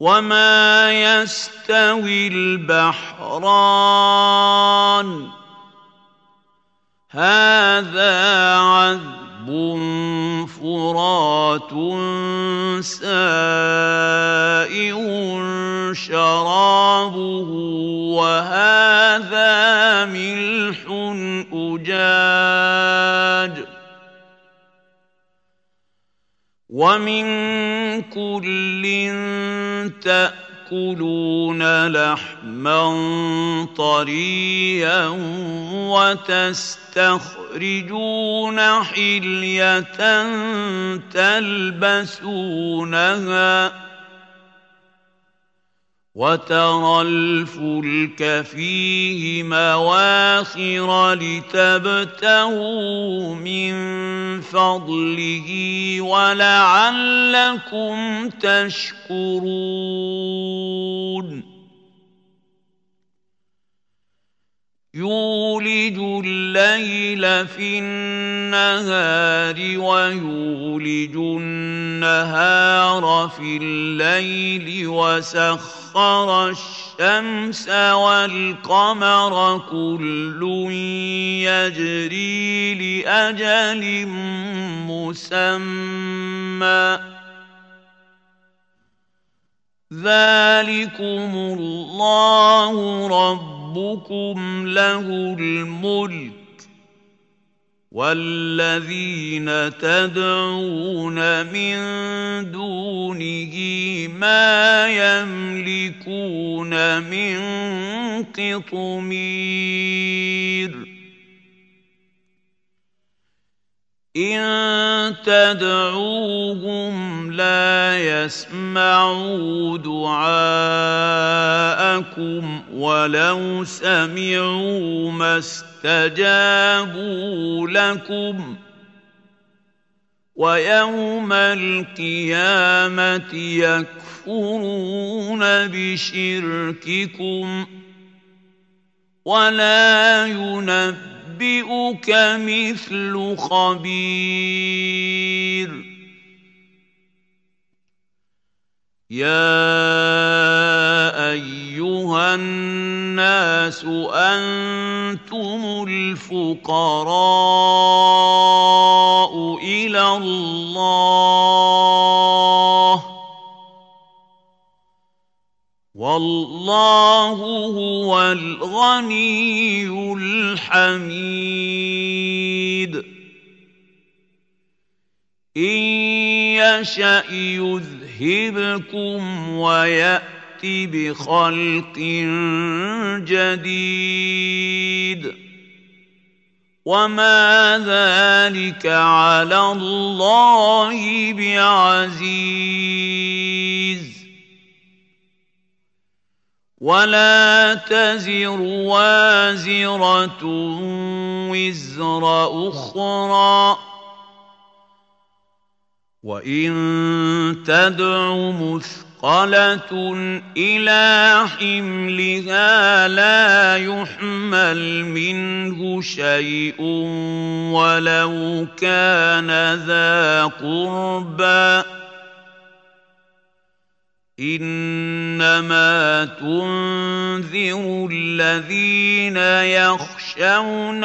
وما يستوي البحران هذا عذب فرات سائغ شرابه وهذا ملح أجاج ومن كل تأكلون لحما طريا وتستخرجون حلية تلبسونها وترى الفلك فيه مواخر لتبتغوا من فضله ولعلكم تشكرون. يولج الليل في النهار ويولج النهار في الليل وسخر الشمس والقمر كل يجري لأجل مسمى. ذلكم الله رب ربكم له الملك والذين تدعون من دونه ما يملكون من قطمير إن تدعوهم لا يسمعوا دعاءكم ولو سمعوا ما استجابوا لكم ويوم القيامة يكفرون بشرككم ولا ينبئك مثل خبير. يا الناس أنتم الفقراء إلى الله والله هو الغني الحميد إن يشأ يذهبكم ويات بخلق جديد وما ذلك على الله بعزيز ولا تزر وازرة وزر أخرى وإن تدع مثقلة إلى حملها لا يحمل منه شيء ولو كان ذا قربى. إنما تنذر الذين يخشون